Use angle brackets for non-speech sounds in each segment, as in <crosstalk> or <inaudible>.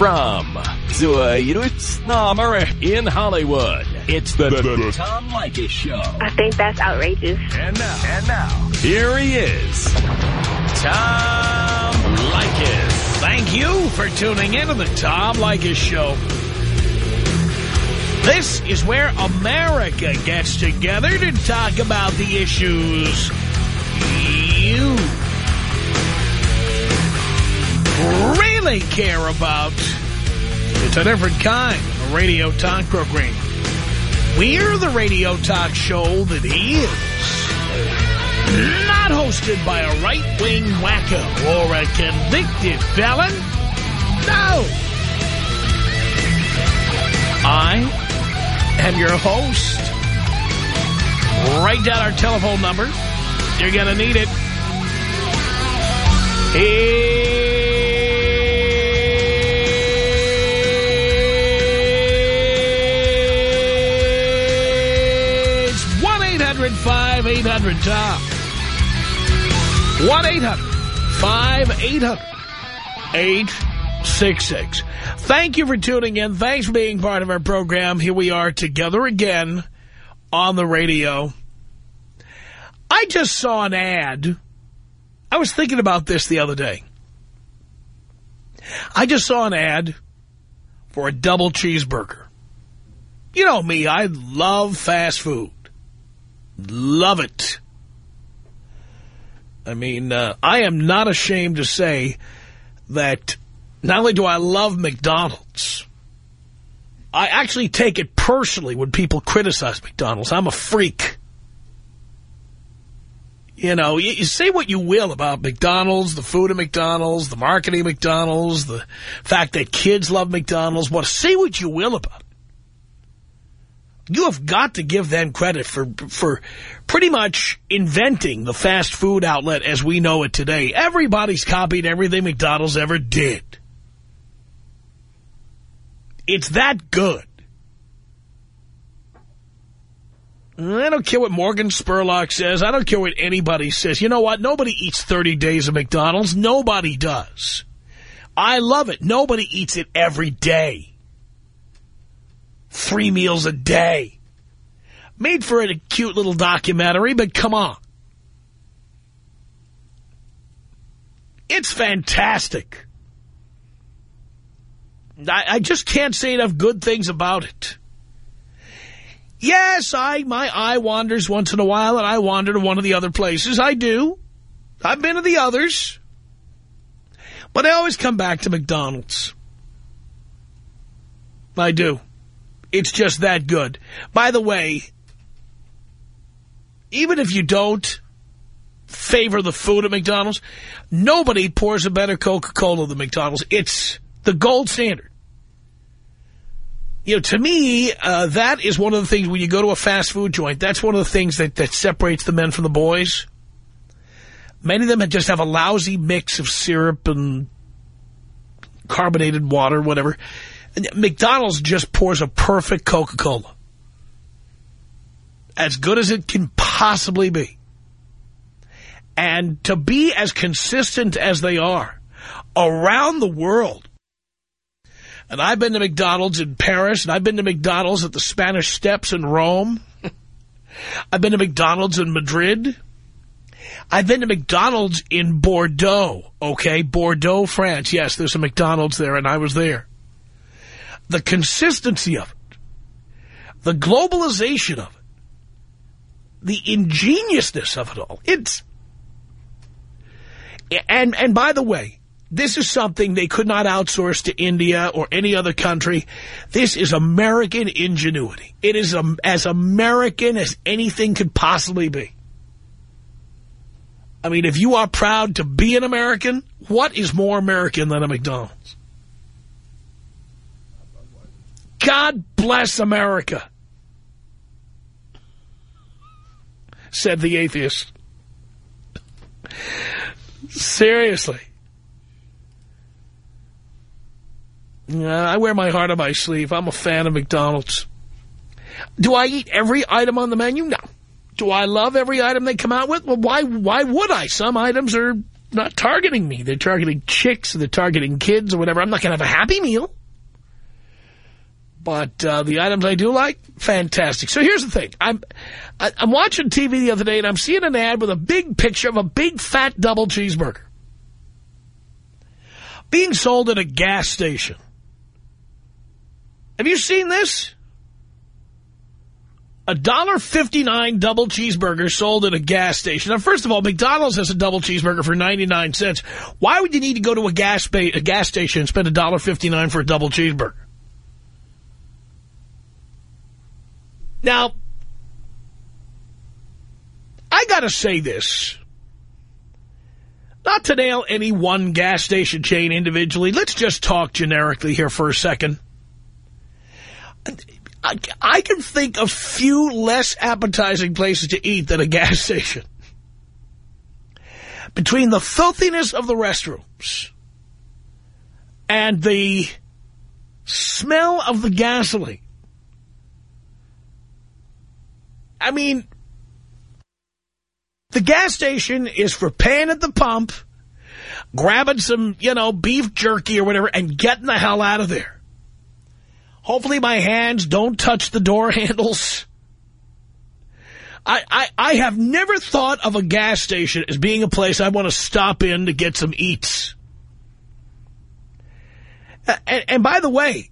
From Zurich in Hollywood, it's the, the, the Tom Leykis Show. I think that's outrageous. And now, and now, here he is, Tom Leykis. Thank you for tuning in to the Tom Leykis Show. This is where America gets together to talk about the issues you really care about. It's a different kind of radio talk program. We're the radio talk show that is not hosted by a right-wing wacko or a convicted felon. No. I am your host. Write down our telephone number. You're going to need it. It's 1-800-5800-TOM. 1-800-5800-866. Thank you for tuning in. Thanks for being part of our program. Here we are together again on the radio. I just saw an ad. I was thinking about this the other day. I just saw an ad for a double cheeseburger. You know me, I love fast food. Love it. I mean, uh, I am not ashamed to say that not only do I love McDonald's, I actually take it personally when people criticize McDonald's. I'm a freak. You know, you, you, say what you will about McDonald's, the food at McDonald's, the marketing of McDonald's, the fact that kids love McDonald's. What say what you will about. You have got to give them credit for for pretty much inventing the fast food outlet as we know it today. Everybody's copied everything McDonald's ever did. It's that good. I don't care what Morgan Spurlock says. I don't care what anybody says. You know what? Nobody eats 30 days of McDonald's. Nobody does. I love it. Nobody eats it every day. Three meals a day. Made for a cute little documentary, but come on. It's fantastic. I, I just can't say enough good things about it. Yes, I my eye wanders once in a while, and I wander to one of the other places. I do. I've been to the others. But I always come back to McDonald's. I do. It's just that good. By the way, even if you don't favor the food at McDonald's, nobody pours a better Coca-Cola than McDonald's. It's the gold standard. You know, to me, uh, that is one of the things when you go to a fast food joint, that's one of the things that, that separates the men from the boys. Many of them just have a lousy mix of syrup and carbonated water, whatever. McDonald's just pours a perfect Coca-Cola. As good as it can possibly be. And to be as consistent as they are around the world, and I've been to McDonald's in Paris, and I've been to McDonald's at the Spanish Steps in Rome. <laughs> I've been to McDonald's in Madrid. I've been to McDonald's in Bordeaux, okay? Bordeaux, France. Yes, there's a McDonald's there, and I was there. The consistency of it, the globalization of it, the ingeniousness of it all. It's... And, and by the way, this is something they could not outsource to India or any other country. This is American ingenuity. It is um, as American as anything could possibly be. I mean, if you are proud to be an American, what is more American than a McDonald's? God bless America, said the atheist. Seriously. Uh, I wear my heart on my sleeve. I'm a fan of McDonald's. Do I eat every item on the menu? No. Do I love every item they come out with? Well, why, why would I? Some items are not targeting me. They're targeting chicks, they're targeting kids or whatever. I'm not going to have a Happy Meal. But uh, the items I do like, fantastic. So here's the thing. I'm I, am i am watching TV the other day, and I'm seeing an ad with a big picture of a big, fat double cheeseburger being sold at a gas station. Have you seen this? A dollar fifty-nine double cheeseburger sold at a gas station. Now, first of all, McDonald's has a double cheeseburger for 99 cents. Why would you need to go to a gas, a gas station and spend a dollar fifty-nine for a double cheeseburger? Now, I got to say this. Not to nail any one gas station chain individually. Let's just talk generically here for a second. I, I can think of few less appetizing places to eat than a gas <laughs> station. Between the filthiness of the restrooms and the smell of the gasoline, I mean, the gas station is for paying at the pump, grabbing some, you know, beef jerky or whatever, and getting the hell out of there. Hopefully my hands don't touch the door <laughs> handles. I, I, I have never thought of a gas station as being a place I want to stop in to get some eats. And, and by the way,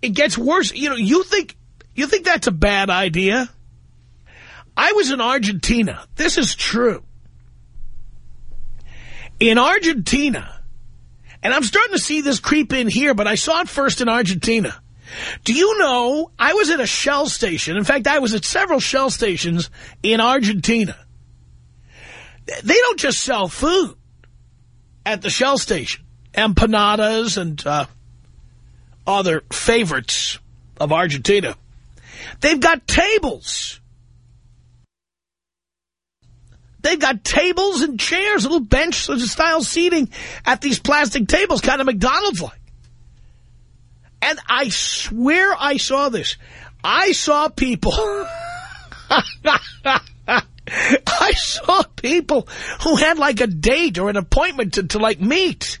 it gets worse. You know, you think, you think that's a bad idea? I was in Argentina. This is true. In Argentina, and I'm starting to see this creep in here, but I saw it first in Argentina. Do you know, I was at a Shell station. In fact, I was at several Shell stations in Argentina. They don't just sell food at the Shell station. Empanadas and uh, other favorites of Argentina. They've got tables They've got tables and chairs, a little bench style seating at these plastic tables, kind of McDonald's-like. And I swear I saw this. I saw people... <laughs> I saw people who had like a date or an appointment to, to like meet.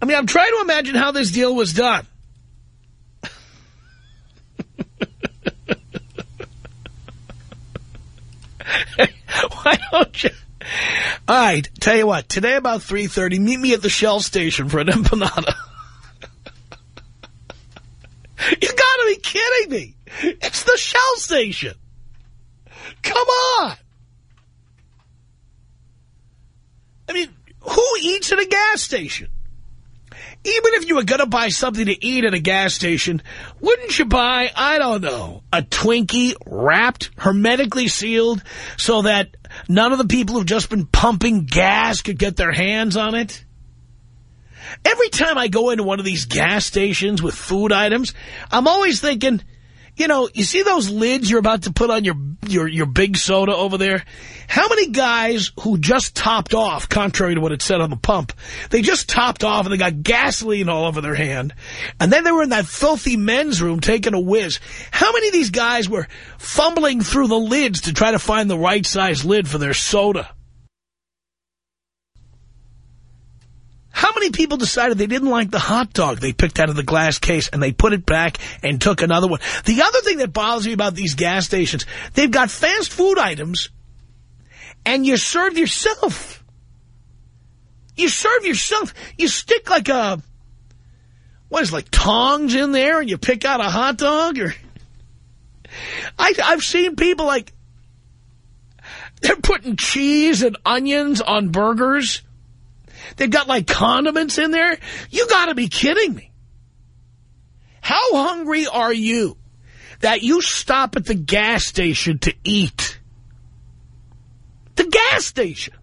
I mean, I'm trying to imagine how this deal was done. <laughs> <laughs> Why don't you? All right, tell you what. Today about 3.30, meet me at the Shell station for an <laughs> empanada. you gotta be kidding me. It's the Shell station. Come on. I mean, who eats at a gas station? Even if you were going to buy something to eat at a gas station, wouldn't you buy, I don't know, a Twinkie wrapped, hermetically sealed, so that none of the people who've just been pumping gas could get their hands on it? Every time I go into one of these gas stations with food items, I'm always thinking, you know, you see those lids you're about to put on your, your, your big soda over there? How many guys who just topped off, contrary to what it said on the pump, they just topped off and they got gasoline all over their hand, and then they were in that filthy men's room taking a whiz. How many of these guys were fumbling through the lids to try to find the right size lid for their soda? How many people decided they didn't like the hot dog they picked out of the glass case and they put it back and took another one? The other thing that bothers me about these gas stations, they've got fast food items and you serve yourself. You serve yourself. You stick like a, what is it, like tongs in there and you pick out a hot dog or... I, I've seen people like, they're putting cheese and onions on burgers They've got like condiments in there. You got to be kidding me. How hungry are you that you stop at the gas station to eat? The gas station.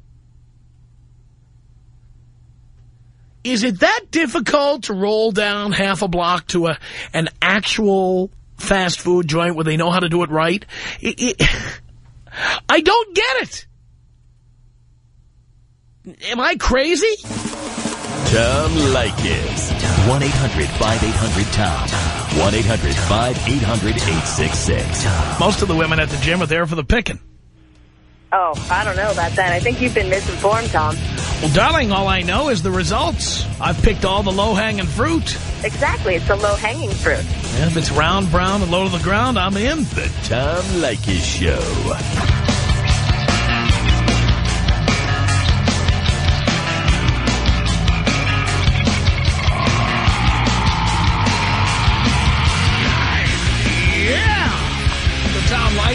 Is it that difficult to roll down half a block to a an actual fast food joint where they know how to do it right? It, it, I don't get it. Am I crazy? Tom Leykis. 1-800-5800-TOM. 1-800-5800-866. Most of the women at the gym are there for the picking. Oh, I don't know about that. I think you've been misinformed, Tom. Well, darling, all I know is the results. I've picked all the low-hanging fruit. Exactly. It's the low-hanging fruit. And if it's round, brown, and low to the ground, I'm in. The Tom Leykis Show.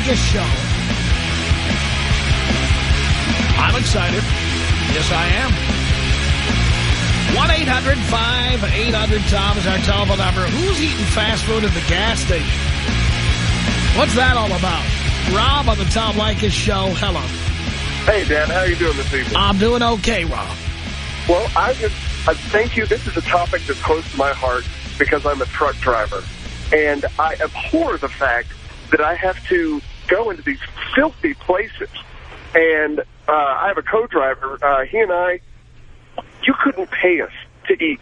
Tom Show. I'm excited. Yes, I am. 1-800-5800-TOM is our telephone number. Who's eating fast food at the gas station? What's that all about? Rob on the Tom Leykis Show. Hello. Hey, Dan, how are you doing this evening? I'm doing okay, Rob. well, I just I thank you. This is a topic that's close to my heart because I'm a truck driver, and I abhor the fact that I have to go into these filthy places. And uh, I have a co-driver. Uh, he and I, you couldn't pay us to eat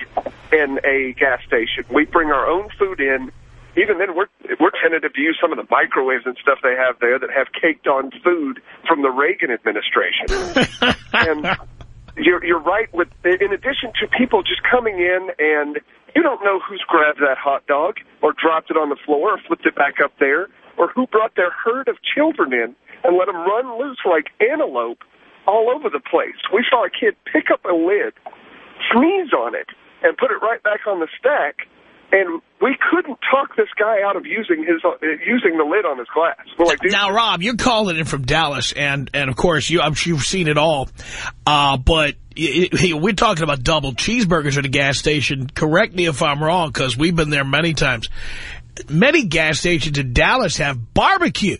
in a gas station. We bring our own food in. Even then, we're we're tentative to use some of the microwaves and stuff they have there that have caked on food from the Reagan administration. <laughs> and you're you're right. With in addition to people just coming in and you don't know who's grabbed that hot dog or dropped it on the floor or flipped it back up there or who brought their herd of children in and let them run loose like antelope all over the place. We saw a kid pick up a lid, sneeze on it, and put it right back on the stack. And we couldn't talk this guy out of using his uh, using the lid on his glass. Like, Now, Rob, you're calling in from Dallas, and and of course, you I'm sure you've seen it all. Uh, but we're talking about double cheeseburgers at a gas station. Correct me if I'm wrong, because we've been there many times. Many gas stations in Dallas have barbecue.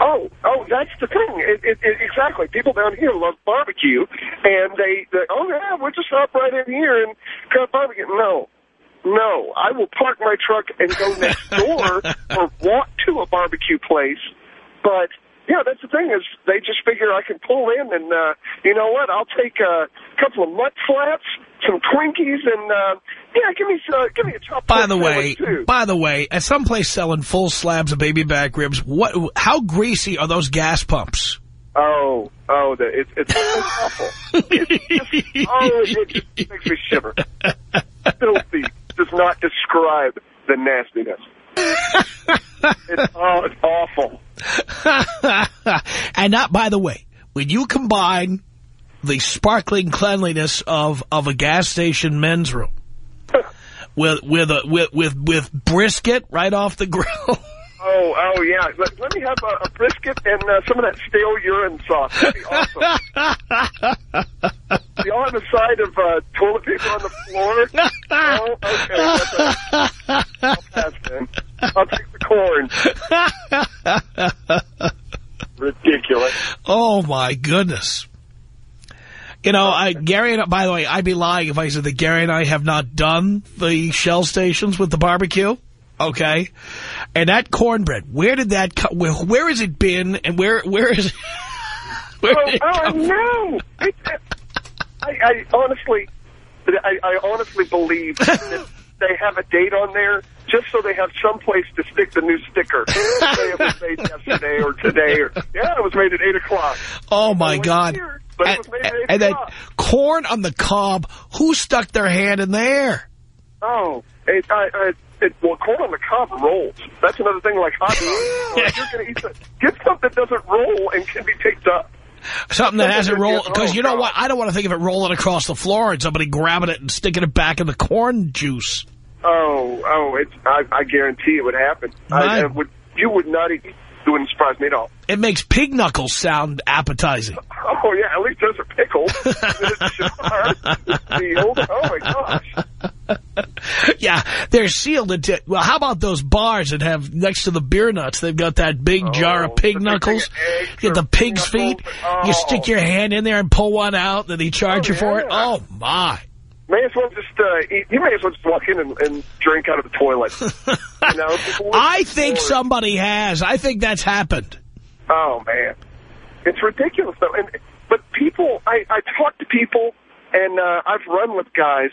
Oh, oh, that's the thing. It, it, it, exactly. People down here love barbecue, and they, they, oh yeah, we'll just hop right in here and cut barbecue. No, no, I will park my truck and go next door <laughs> or walk to a barbecue place. But yeah, that's the thing is they just figure I can pull in, and uh, you know what? I'll take a couple of mutt flaps, some Twinkies, and uh, yeah, give me uh, give me a chop. By the way, by the way, at some place selling full slabs of baby back ribs, what? How greasy are those gas pumps? Oh, oh, the, it's it's awful. It's just, oh, it just makes me shiver. Filthy does not describe the nastiness. it's, oh, it's awful. <laughs> and not, by the way, when you combine the sparkling cleanliness of, of a gas station men's room <laughs> with with a with with, with brisket right off the grill. <laughs> Oh, oh yeah. Let, let me have a, a brisket and uh, some of that stale urine sauce. That'd be awesome. Do y'all have a side of uh, toilet paper on the floor? oh, okay. That's a, I'll pass then. I'll take the corn. <laughs> Ridiculous. oh my goodness. You know, I, Gary and by the way, I'd be lying if I said that Gary and I have not done the Shell stations with the barbecue. Okay, and that cornbread, where did that come? Where, where has it been, and where where is? <laughs> Where Oh, it oh, oh no! It, I, I honestly, I, I honestly believe that they have a date on there just so they have some place to stick the new sticker. <laughs> It was made yesterday or today, or yeah, it was made at eight o'clock. Oh my God! it And, was made at eight and then corn on the cob. Who stuck their hand in there? Oh, it, I, I, it, well, corn on the cob rolls. That's another thing like hot dogs. <laughs> You're to eat the, get something that doesn't roll and can be picked up. Something that hasn't rolled. Because you know what? I don't want to think of it rolling across the floor and somebody grabbing it and sticking it back in the corn juice. Oh, oh, it's, I, I guarantee it would happen. I, I would, you would not eat. It wouldn't surprise me at all. It makes pig knuckles sound appetizing. Oh, yeah, at least those are pickled. <laughs> oh, my gosh. Yeah, they're sealed into. Well, how about those bars that have next to the beer nuts? They've got that big jar of Oh, pig knuckles. thing of eggs You get the pig's knuckles. feet. Oh. You stick your hand in there and pull one out. Then they charge Oh, you for it. yeah. Oh my! May as well just, uh, eat, you may as well just walk in and, and drink out of the toilet. <laughs> You know, I think or- somebody has. I think that's happened. Oh man, it's ridiculous though. And but people, I I talk to people, and uh, I've run with guys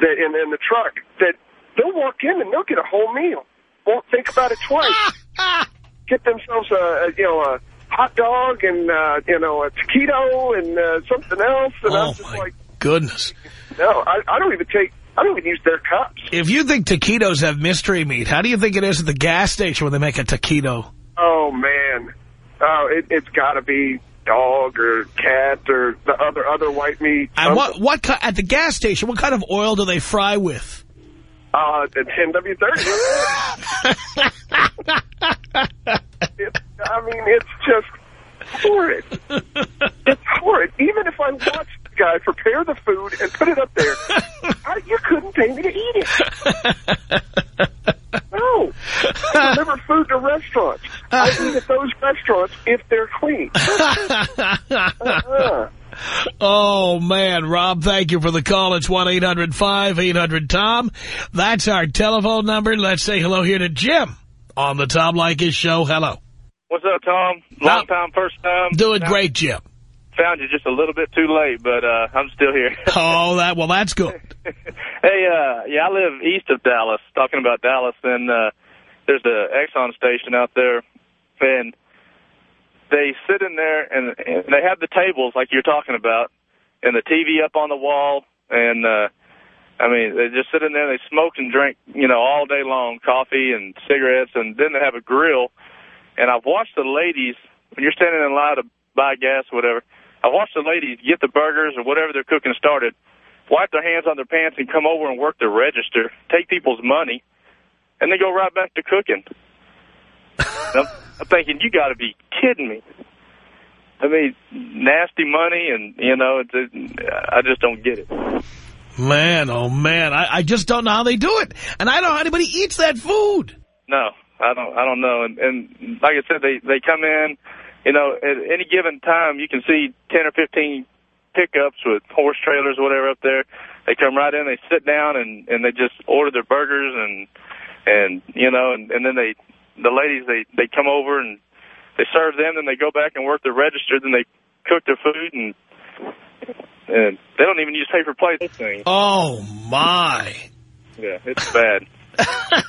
that in in the truck that they'll walk in and they'll get a whole meal, won't think about it twice. <laughs> Get themselves a, a you know a hot dog and, uh, you know, a taquito and uh, something else. And oh, I'm just my like, goodness. no, I, I don't even take, I don't even use their cups. If you think taquitos have mystery meat, how do you think it is at the gas station when they make a taquito? Oh, man. Oh, it, it's got to be dog or cat or the other other white meat. And what, what, at the gas station, what kind of oil do they fry with? Uh, the 10W30. <laughs> It- I mean, it's just horrid. It's horrid. Even if I watched the guy prepare the food and put it up there, <laughs> I, you couldn't pay me to eat it. No. I deliver food to restaurants. I eat at those restaurants if they're clean. Uh-uh. <laughs> Oh, man. Rob, thank you for the call. It's 1-800-5800-TOM. That's our telephone number. Let's say hello here to Jim on the Tom Leykis show. Hello. What's up, Tom? Long time, first time. Doing Found- great, Jim. Found you just a little bit too late, but uh, I'm still here. <laughs> Oh, that well, that's good. <laughs> hey, uh, yeah, I live east of Dallas. Talking about Dallas, and uh, there's a Exxon station out there, and they sit in there and, and they have the tables like you're talking about, and the TV up on the wall, and uh, I mean they just sit in there. They smoke and drink, you know, all day long, coffee and cigarettes, and then they have a grill. And I've watched the ladies when you're standing in line to buy gas, or whatever. I've watched the ladies get the burgers or whatever they're cooking started, wipe their hands on their pants, and come over and work the register, take people's money, and then go right back to cooking. <laughs> I'm, I'm thinking, you got to be kidding me. I mean, nasty money, and you know, it's, it, I just don't get it. Man, oh, man. I, I just don't know how they do it. And I don't know how anybody eats that food. No, I don't. I don't know. And, and like I said, they they come in. You know, at any given time, you can see ten or fifteen pickups with horse trailers or whatever up there. They come right in, they sit down, and and they just order their burgers and and you know, and, and then they the ladies they they come over and they serve them, then they go back and work the register, then they cook their food and. And they don't even use paper plates. Thing. Oh, my. Yeah, it's bad. <laughs>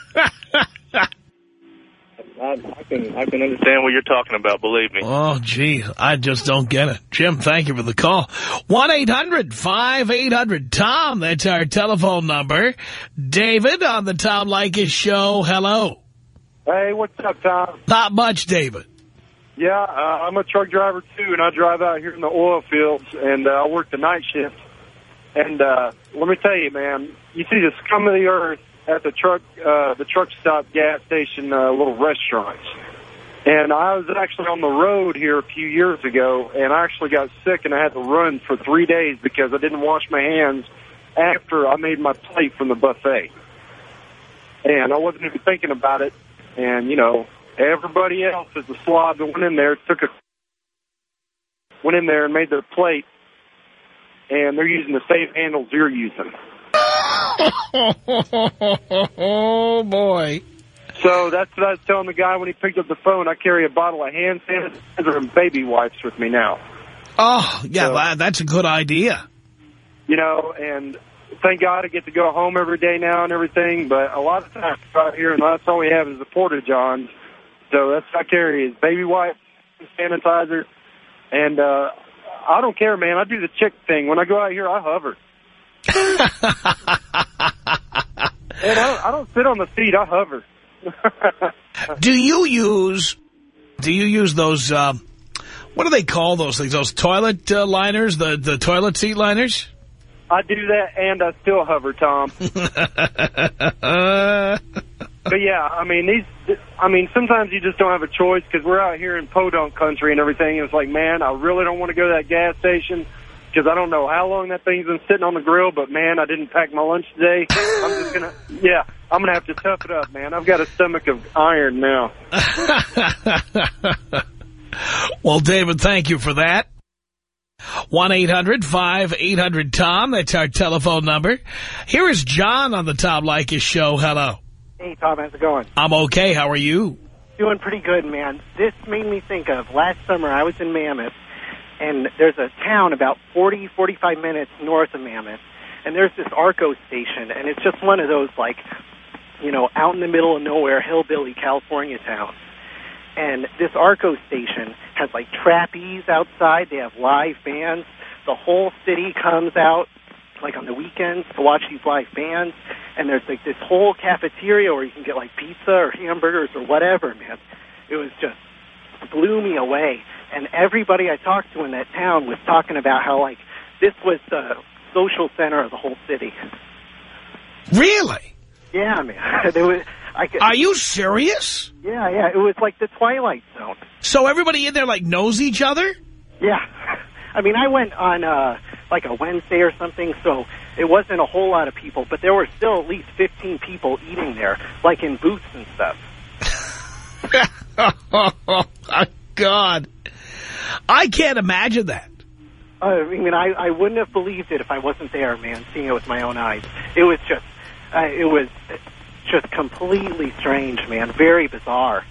I, I can I can understand what you're talking about. Believe me. Oh, gee, I just don't get it. Jim, thank you for the call. 1-800-5800-TOM. That's our telephone number. David on the Tom Leykis show. Hello. Hey, what's up, Tom? Not much, David. Yeah, uh, I'm a truck driver too, and I drive out here in the oil fields, and uh, I work the night shift. And uh, let me tell you, man, you see the scum of the earth at the truck, uh, the truck stop gas station, uh, little restaurants. And I was actually on the road here a few years ago, and I actually got sick, and I had to run for three days because I didn't wash my hands after I made my plate from the buffet. And I wasn't even thinking about it. And, you know, everybody else is a slob that went in there, took a, went in there and made their plate, and they're using the same handles you're using. Oh, <laughs> boy. So that's what I was telling the guy when he picked up the phone. I carry a bottle of hand sanitizer and baby wipes with me now. Oh, yeah, So- that's a good idea. You know, and thank God I get to go home every day now and everything, but a lot of times out here, and that's all we have is the Porta Johns. So that's what I carry is baby wipes, sanitizer, and uh, I don't care, man. I do the chick thing. When I go out here, I hover. <laughs> And I don't, I don't sit on the seat. I hover. <laughs> Do you use, do you use those, um, what do they call those things? Those toilet uh, liners, the, the toilet seat liners? I do that, and I still hover, Tom. <laughs> But yeah, I mean these. I mean sometimes you just don't have a choice because we're out here in podunk country and everything. And it's like, man, I really don't want to go to that gas station because I don't know how long that thing's been sitting on the grill. But man, I didn't pack my lunch today. I'm just gonna, yeah, I'm gonna have to tough it up, man. I've got a stomach of iron now. <laughs> well, David, thank you for that. 1-800-5800-TOM. That's our telephone number. Here is John on the Tom Leykis show. Hello. Hey, Tom, how's it going? I'm okay. How are you? Doing pretty good, man. This made me think of last summer I was in Mammoth, and there's a town about 40, 45 minutes north of Mammoth, and there's this Arco station, and it's just one of those, like, you know, out in the middle of nowhere, hillbilly California town. And this Arco station has like trapeze outside. They have live bands. The whole city comes out like on the weekends to watch these live bands. And there's like this whole cafeteria where you can get like pizza or hamburgers or whatever, man. It was just blew me away. And everybody I talked to in that town was talking about how like this was the social center of the whole city. Really? Yeah, man. <laughs> There was, I could, Are you serious? yeah, yeah. It was like the Twilight Zone. So everybody in there, like, knows each other? Yeah. <laughs> I mean, I went on uh, like a Wednesday or something, so it wasn't a whole lot of people, but there were still at least 15 people eating there, like in booths and stuff. <laughs> oh, my God. I can't imagine that. Uh, I mean, I, I wouldn't have believed it if I wasn't there, man, seeing it with my own eyes. It was just, uh, it was just completely strange, man. Very bizarre.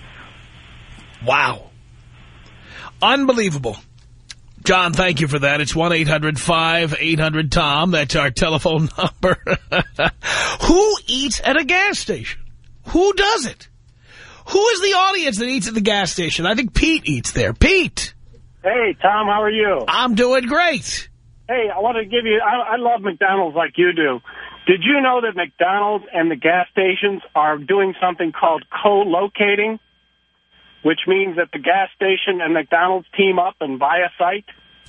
Wow. Unbelievable. John, thank you for that. It's 1-800-5800-TOM. That's our telephone <laughs> number. Who eats at a gas station? Who does it? Who is the audience that eats at the gas station? I think Pete eats there. Pete, Hey, Tom, how are you? I'm doing great. Hey, I want to give you, I, I love McDonald's like you do. Did you know that McDonald's and the gas stations are doing something called co-locating, which means that the gas station and McDonald's team up and buy a site?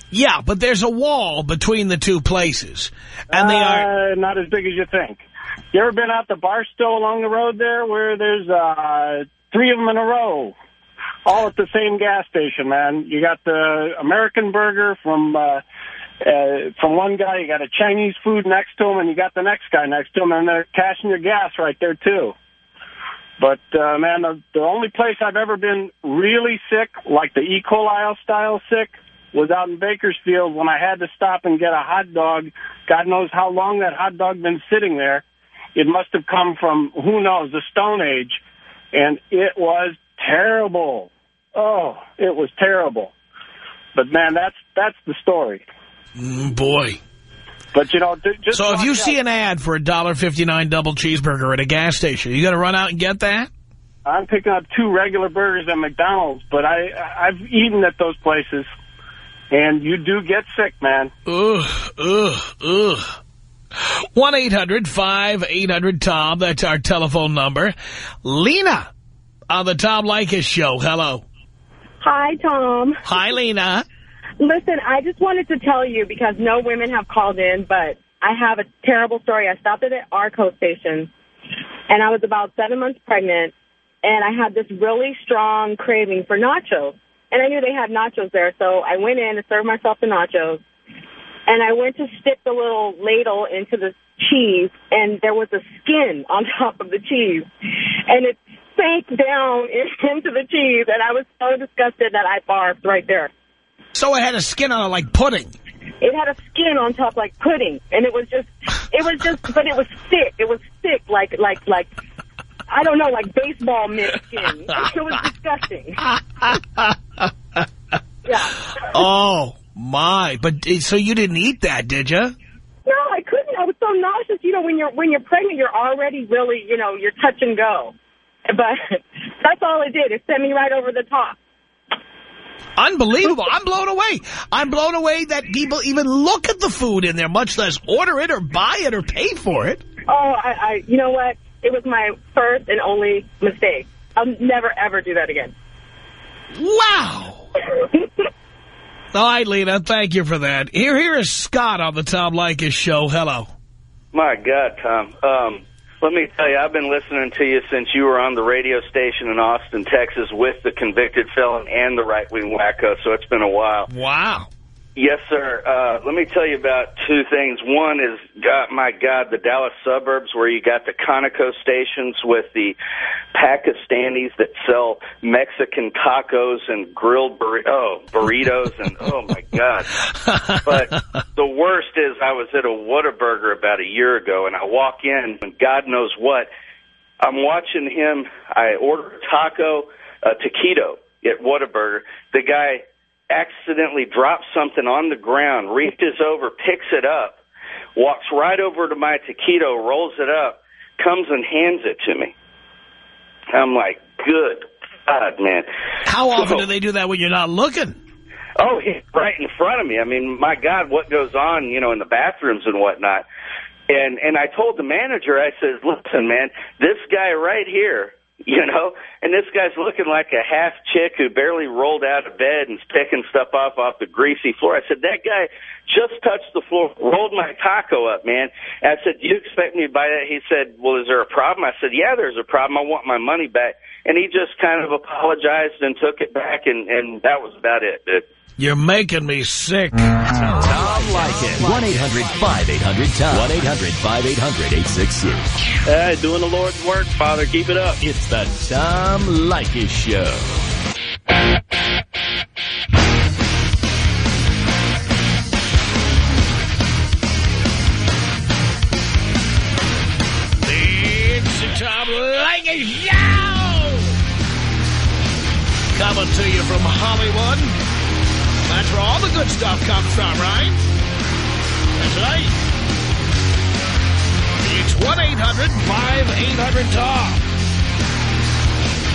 Yeah, but there's a wall between the two places. And they are... Uh, not as big as you think. You ever been out to Barstow along the road there where there's uh, three of them in a row? All at the same gas station, man. You got the American burger from uh, uh, from one guy, you got a Chinese food next to him, and you got the next guy next to him, and they're cashing your gas right there, too. But, uh, man, the, the only place I've ever been really sick, like the E. coli style sick, was out in Bakersfield when I had to stop and get a hot dog. God knows how long that hot dog been sitting there. It must have come from, who knows, the Stone Age. And it was terrible. Oh, it was terrible. But, man, that's that's the story. Mm, boy. But, you know, just... So if you watch see an ad for a dollar fifty nine double cheeseburger at a gas station, you got to run out and get that? I'm picking up two regular burgers at McDonald's, but I, I've eaten at those places, and you do get sick, man. Ugh, ugh, ugh. 1-800-5800-TOM. That's our telephone number. Lena on the Tom Leykis show. Hello. Hi, Tom. Hi, Lena. Listen, I just wanted to tell you, because no women have called in, but I have a terrible story. I stopped at an Arco station, and I was about seven months pregnant, and I had this really strong craving for nachos. And I knew they had nachos there, so I went in to serve myself the nachos, and I went to stick the little ladle into the cheese, and there was a skin on <laughs> top of the cheese, and it sank down <laughs> into the cheese, and I was so disgusted that I barfed right there. So it had a skin on it like pudding. It had a skin on top like pudding, and it was just, it was just, but it was thick. It was thick, like, like, like, I don't know, like baseball mitt skin. It was disgusting. <laughs> yeah. Oh, my. But eh, so you didn't eat that, did you? No, I couldn't. I was so nauseous. You know, when you're when you're pregnant, you're already really, you know, you're touch and go. But that's all it did. It sent me right over the top. Unbelievable. I'm blown away. I'm blown away that people even look at the food in there, much less order it or buy it or pay for it. Oh, I, I you know what? It was my first and only mistake. I'll never ever do that again. Wow. All right, Lena, thank you for that. Here, here is Scott on the Tom Leykis show. Hello. My God, Tom. Um, let me tell you, I've been listening to you since you were on the radio station in Austin, Texas, with the convicted felon and the right-wing wacko, so it's been a while. Wow. Yes, sir. Uh, let me tell you about two things. One is, God, my God, the Dallas suburbs where you got the Conoco stations with the Pakistanis that sell Mexican tacos and grilled burri oh, burritos, and oh my God. <laughs> But the worst is I was at a Whataburger about a year ago, and I walk in, and God knows what. I'm watching him. I order a taco, a taquito at Whataburger. The guy accidentally drops something on the ground, reaches over, picks it up, walks right over to my taquito, rolls it up, comes and hands it to me. I'm like, good God, man. How often So- do they do that when you're not looking? Oh, he's right in front of me. I mean, my God, what goes on, you know, in the bathrooms and whatnot. And and I told the manager, I says, listen, man, this guy right here, <laughs> you know, and this guy's looking like a half chick who barely rolled out of bed and picking stuff off off the greasy floor. I said, that guy just touched the floor, rolled my taco up, man. And I said, do you expect me to buy that? He said, well, is there a problem? I said, yeah, there's a problem. I want my money back. And he just kind of apologized and took it back, and, and that was about it. Dude. You're making me sick. Tom Leykis. 1-800-5800-TOM. 1-800-5800-866. Hey, doing the Lord's work, Father. Keep it up. It's the Tom Leykis Show. Show! Coming to you from Hollywood. That's where all the good stuff comes from, right? That's right. It's 1-800-5800-TOM.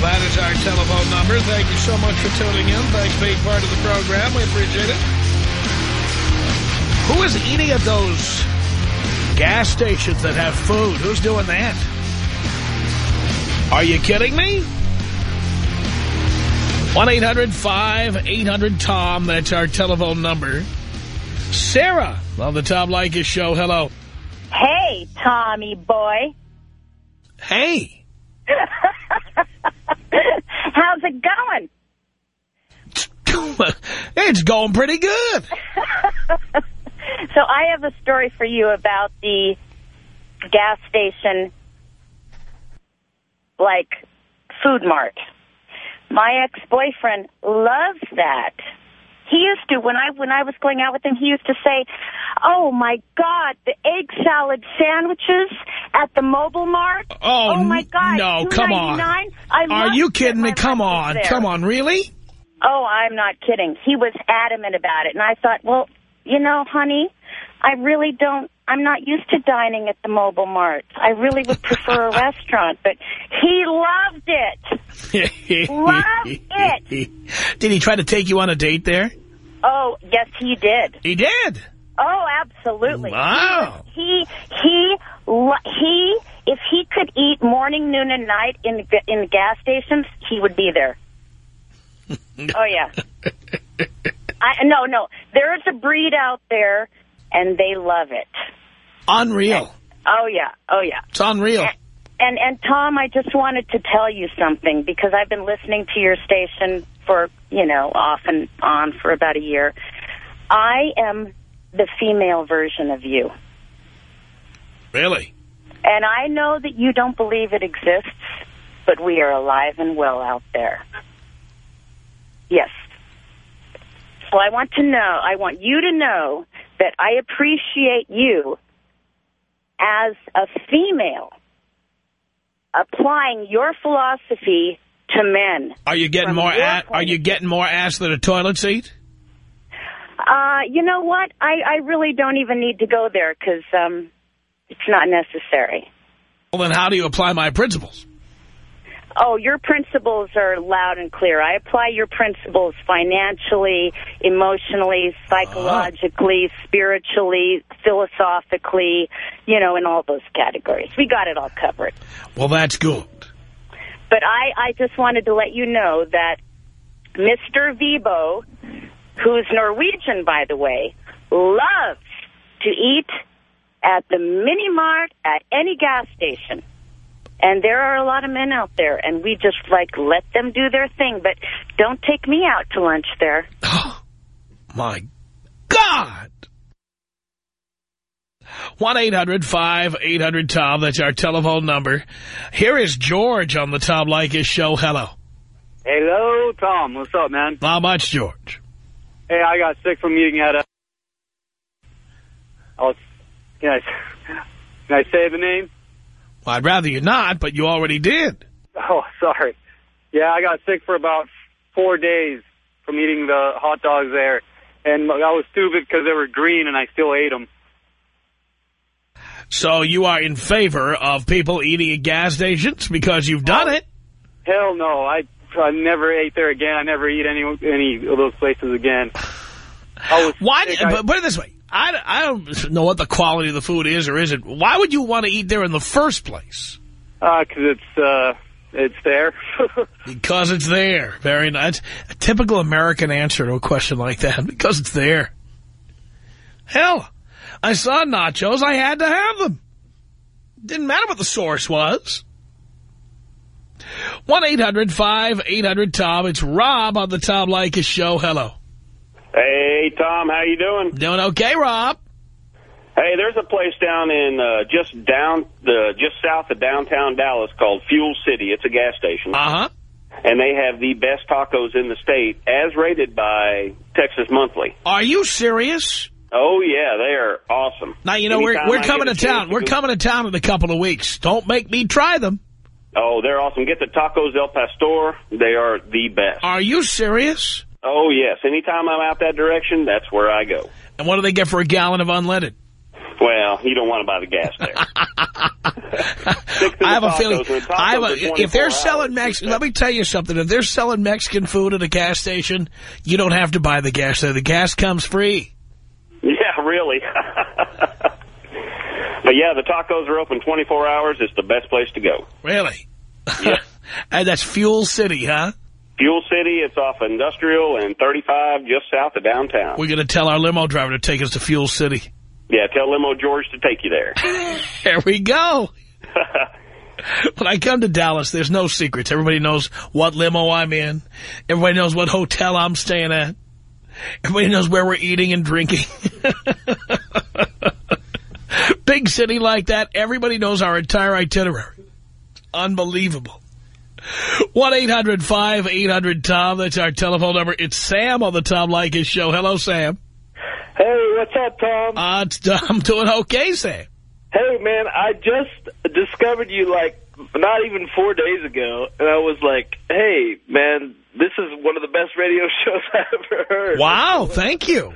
That is our telephone number. Thank you so much for tuning in. Thanks for being part of the program. We appreciate it. Who is eating at those gas stations that have food? Who's doing that? Are you kidding me? 1-800-5800-TOM. That's our telephone number. Sarah on the Tom Leykis show. Hello. Hey, Tommy boy. Hey. <laughs> How's it going? <laughs> it's going pretty good. <laughs> So I have a story for you about the gas station, like, food mart. My ex-boyfriend loves that. He used to, when I when I was going out with him, he used to say, oh, my God, the egg salad sandwiches at the Mobil mart. Oh, oh my God, no, come on. $2.99? I Are you kidding me? Come on. there. Come on. Really? Oh, I'm not kidding. He was adamant about it. And I thought, well, you know, honey, I really don't, I'm not used to dining at the Mobil mart. I really would prefer a restaurant. But he loved it. loved it. <laughs> Did he try to take you on a date there? Oh, yes, he did. He did. Oh, absolutely. Wow. He, he, he, if he could eat morning, noon, and night in, the- in the gas stations, he would be there. <laughs> oh, yeah. I, no, no. There is a breed out there, and they love it. Unreal. Oh, yeah. Oh, yeah. It's unreal. And and Tom, I just wanted to tell you something because I've been listening to your station for you know off and on for about a year. I am the female version of you, Really? and I know that you don't believe it exists, but we are alive and well out there. Yes. So I want to know. I want you to know that I appreciate you as a female applying your philosophy to men. Are you getting more? your A- point are you getting more ass than a toilet seat? Uh, you know what? I, I really don't even need to go there because um, it's not necessary. Well, then how do you apply my principles? Oh, your principles are loud and clear. I apply your principles financially, emotionally, psychologically, spiritually, philosophically, you know, in all those categories. We got it all covered. Well, that's good. But I, I just wanted to let you know that Mr. Vibo, who's Norwegian, by the way, loves to eat at the mini mart at any gas station. And there are a lot of men out there, and we just, like, let them do their thing. But don't take me out to lunch there. <gasps> My God! 1-800-5800-TOM. That's our telephone number. Here is George on the Tom Leykis show. Hello. Hello, Tom. What's up, man? Not much, George. Hey, I got sick from eating at a... I was... Can I, can I say the name? Well, I'd rather you not, but you already did. Oh, sorry. Yeah, I got sick for about four days from eating the hot dogs there. And I was stupid because they were green and I still ate them. So you are in favor of people eating at gas stations because you've done it? Hell no. I I never ate there again. I never eat any any of those places again. Why? sick. But put it this way. I, I don't know what the quality of the food is or isn't. Why would you want to eat there in the first place? because it's uh, it's there. <laughs> Because it's there. Very nice. A typical American answer to a question like that. <laughs> Because it's there. Hell, I saw nachos. I had to have them. Didn't matter what the source was. 1-800-5800-TOM. It's Rob on the Tom Leykis Show. Hello. Hey, Tom, how you doing? Doing okay, Rob? Hey, there's a place down in uh, just down the just south of downtown Dallas called Fuel City. It's a gas station. Uh-huh. And they have the best tacos in the state, as rated by Texas Monthly. Are you serious? Oh yeah, they are awesome. Now, you know, we're, we're coming to town. We're coming to town in a couple of weeks. Don't make me try them. Oh, they're awesome. Get the tacos al Pastor. They are the best. Are you serious? Oh yes. Anytime I'm out that direction, that's where I go. And what do they get for a gallon of unleaded? Well, you don't want to buy the gas there. <laughs> The I have a feeling. The I have a, if they're selling Mexican, let me tell you something. If they're selling Mexican food at a gas station, you don't have to buy the gas there. The gas comes free. Yeah, really. <laughs> but yeah, the tacos are open 24 hours. It's the best place to go. Really? Yeah. <laughs> and that's Fuel City, huh? Fuel City, it's off Industrial and 35 just south of downtown. We're going to tell our limo driver to take us to Fuel City. Yeah, tell Limo George to take you there. <laughs> There we go. <laughs> when I come to Dallas, there's no secrets. Everybody knows what limo I'm in. Everybody knows what hotel I'm staying at. Everybody knows where we're eating and drinking. <laughs> Big city like that, everybody knows our entire itinerary. Unbelievable. 1-800-5800-TOM. That's our telephone number. It's Sam on the Tom Leykis Show. Hello, Sam. Hey, what's up, Tom? Uh, <laughs> I'm doing okay, Sam. Hey, man, I just discovered you, like, not even four days ago, and I was like, hey, man, this is one of the best radio <laughs> shows I've ever heard. Wow, thank you.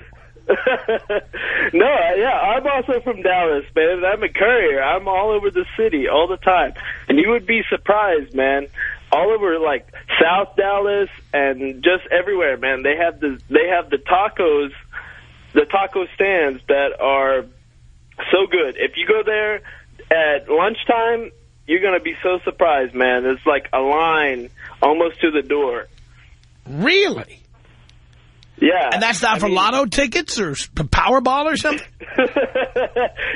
<laughs> no, yeah, I'm also from Dallas, man. I'm a courier. I'm all over the city all the time. And you would be surprised, man. All over, like, South Dallas and just everywhere, man. They have the they have the tacos, the taco stands that are so good. If you go there at lunchtime, you're to be so surprised, man. It's like a line almost to the door. Really? Yeah. And that's not for lotto tickets or Powerball or something? <laughs>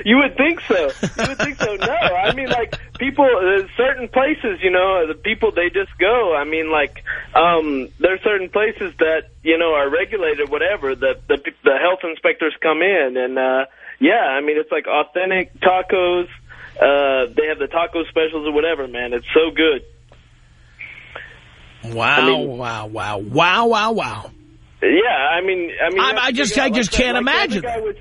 you would think so. You would think so. No, I mean, like people, uh, certain places, you know, the people they just go. I mean, like um, there are certain places that you know are regulated, whatever. The the the health inspectors come in, and uh, yeah, I mean, it's like authentic tacos. Uh, they have the taco specials or whatever, man. It's so good. Wow, wow, wow, wow, wow, wow. Yeah, I mean, I mean, I- I just- I just like can't like other imagine was-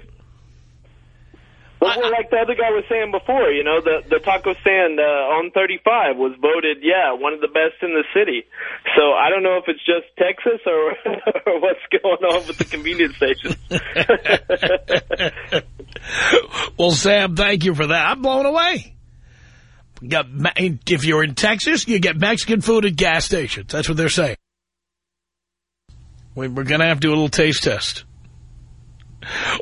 Well, well, like the other guy was saying before, you know, the the taco stand uh, on 35 was voted, yeah, one of the best in the city. So I don't know if it's just Texas or, <laughs> or what's going on with the convenience stations. <laughs> Well, Sam, thank you for that. I'm blown away. Got If you're in Texas, you get Mexican food at gas stations. That's what they're saying. We- We're going to have to do a little taste test.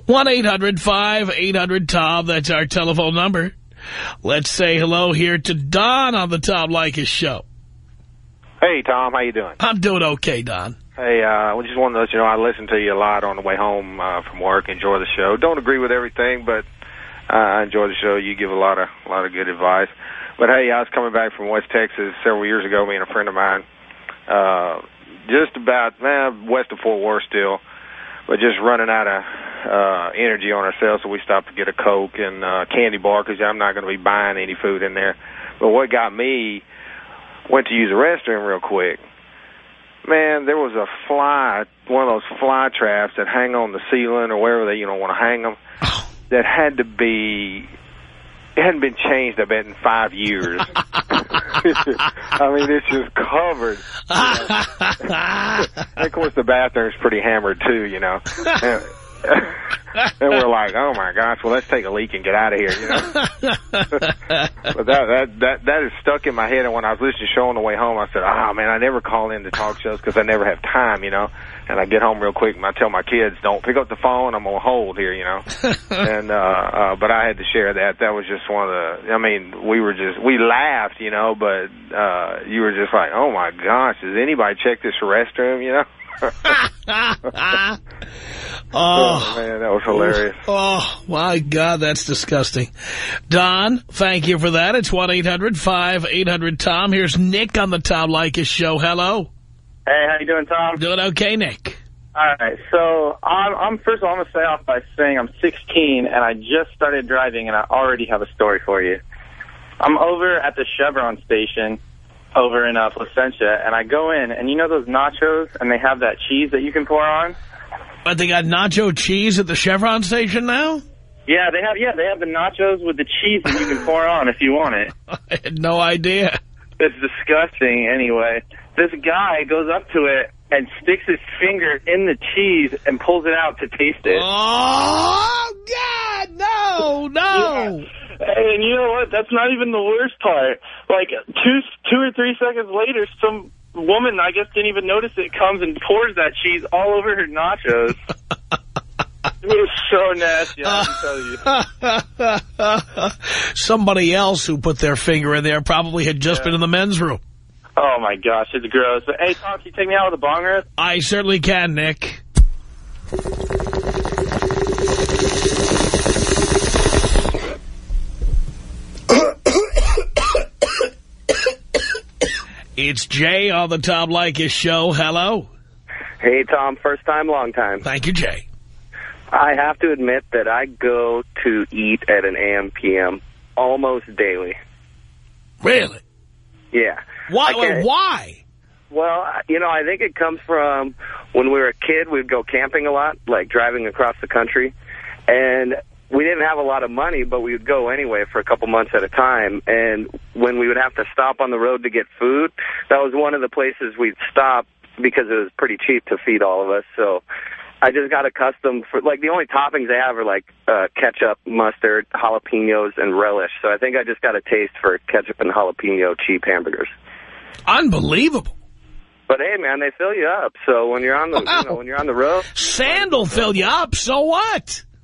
1-800-5800-TOM. That's our telephone number. Let's say hello here to Don on the Tom Leykis show. Hey, Tom, how you doing? I'm doing okay, Don. Hey, uh, I just wanted to let you know I listen to you a lot on the way home uh, from work. Enjoy the show. Don't agree with everything, but uh, I enjoy the show. You give a lot of a lot of good advice. But hey, I was coming back from West Texas several years ago. Me and a friend of mine, uh, just about man west of Fort Worth still, but just running out of uh, energy on ourselves. So we stopped to get a Coke and uh, candy bar because I'm not going to be buying any food in there. But what got me went to use the restroom real quick. Man, there was a fly, one of those fly traps that hang on the ceiling or wherever they, you know, want to hang them. <laughs> That had to be, it hadn't been changed, I bet, in five years. <laughs> I mean, it's just covered. you <laughs> know. of course, the bathroom's pretty hammered too, you know. <laughs> And, <laughs> and we're like, oh my gosh, well, let's take a leak and get out of here, you know. <laughs> but that that that that is stuck in my head, and when I was listening to the show on the way home, I said, "Oh man, I never call in to talk shows because I never have time, you know." And I get home real quick, and I tell my kids, "Don't pick up the phone. I'm gonna hold here, you know." <laughs> and uh, uh, but I had to share that. That was just one of the. I mean, we were just we laughed, you know, but uh, you were just like, "Oh my gosh, does anybody check this restroom?" You know. <laughs> Oh, oh, man, that was hilarious. Oh, my God, that's disgusting. Don, thank you for that. It's 1-800-5800-TOM. Here's Nick on the Tom Leykis show. Hello. Hey, how you doing, Tom? Doing okay, Nick. All right, so I'm, I'm first of all, I'm gonna start off by saying I'm 16 and I just started driving and I already have a story for you. I'm over at the Chevron station over in uh, Placentia, and I go in, and you know those nachos, and they have that cheese that you can pour on. But they got nacho cheese at the Chevron station now? Yeah, they have. Yeah, they have the nachos with the cheese that you can pour on if you want it. <laughs> I had no idea. It's disgusting. Anyway, this guy goes up to it and sticks his finger in the cheese and pulls it out to taste it. Oh, God, no, no. And you know what? That's not even the worst part. Like two, two or three seconds later, some woman, I guess, didn't even notice it, comes and pours that cheese all over her nachos. <laughs> it was so nasty, I can tell you. <laughs> Somebody else who put their finger in there probably had just been in the men's room. Oh, my gosh, it's gross. But, Hey, Tom, can you take me out with a bong rip? I certainly can, Nick. It's Jay on the Tom Leykis show. Hello. Hey, Tom. First time, long time. Thank you, Jay. I have to admit that I go to eat at an AM PM almost daily. Really? Yeah. Why? Can't- Why? Well, you know, I think it comes from when we were a kid, we'd go camping a lot, like driving across the country. And we didn't have a lot of money, but we would go anyway for a couple months at a time. And when we would have to stop on the road to get food, that was one of the places we'd stop because it was pretty cheap to feed all of us. So I just got accustomed for, like, the only toppings they have are, like, uh, ketchup, mustard, jalapenos, and relish. So I think I just got a taste for ketchup and jalapeno cheap hamburgers. Unbelievable. But hey, man, they fill you up. So when you're on the, you know, when you're on the road, <laughs> Sandal fill you up, so what? <laughs>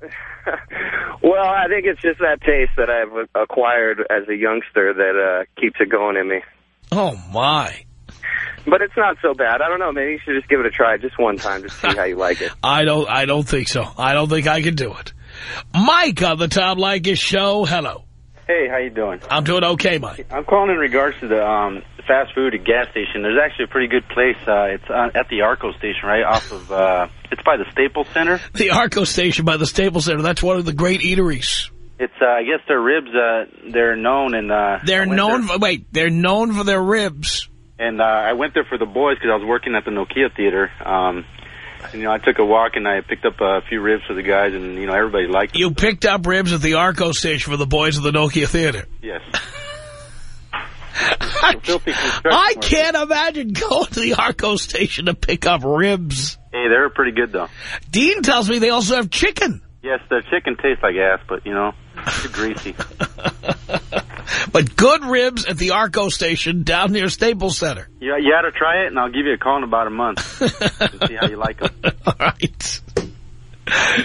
well, I think it's just that taste that I've acquired as a youngster that uh, keeps it going in me. Oh, my. But it's not so bad. I don't know. Maybe you should just give it a try just one time to see how you like it. <laughs> I don't, I don't think so. I don't think I can do it. Mike on the Tom Leykis show. Hello. Hey, how you doing? I'm doing okay, Mike. I'm calling in regards to the um, fast food at gas station. There's actually a pretty good place. Uh, it's uh, at the Arco station, right off of. Uh, it's by the Staples Center. <laughs> The Arco station by the Staples Center. That's one of the great eateries. It's. Uh, I guess their ribs. Uh, they're known and. Uh, They're known, for, wait, they're known for their ribs. and uh, I went there for the boys because I was working at the Nokia Theater. Um, you know, I took a walk and I picked up a few ribs for the guys, and you know, everybody liked them. You picked up ribs at the Arco station for the boys of the Nokia Theater. Yes. <laughs> I can't imagine going to the Arco station to pick up ribs. Hey, they were pretty good though. Dean tells me they also have chicken. Yes, their chicken tastes like ass, but you know, greasy. <laughs> But good ribs at the Arco station down near Staples Center. Yeah, you ought to try it, and I'll give you a call in about a month <laughs> to see how you like them. <laughs> All right.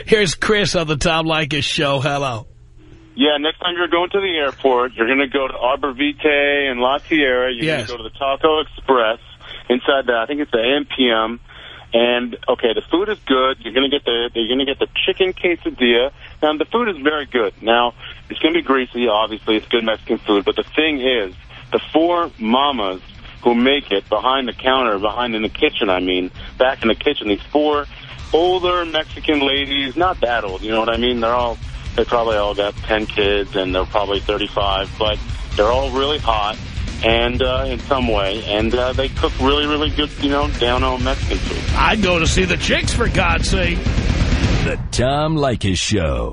Here's Chris on the Tom Leykis show. Hello. Yeah, next time you're going to the airport, you're going to go to Arbor Vitae and La Cienega. You're Yes. going to go to the Taco Express inside the, I think it's the AMPM. And okay, the food is good. You're to get the you're to get the chicken quesadilla. Now the food is very good. Now it's to be greasy. Obviously, it's good Mexican food. But the thing is, the four mamas who make it behind the counter, behind in the kitchen. I mean, back in the kitchen, these four older Mexican ladies, not that old. You know what I mean? They're all they probably all got 10 kids and they're probably 35, but they're all really hot and uh, in some way, and uh, they cook really, really good, you know, down-home Mexican food. I'd go to see the chicks, for God's sake. The Tom Leykis Show.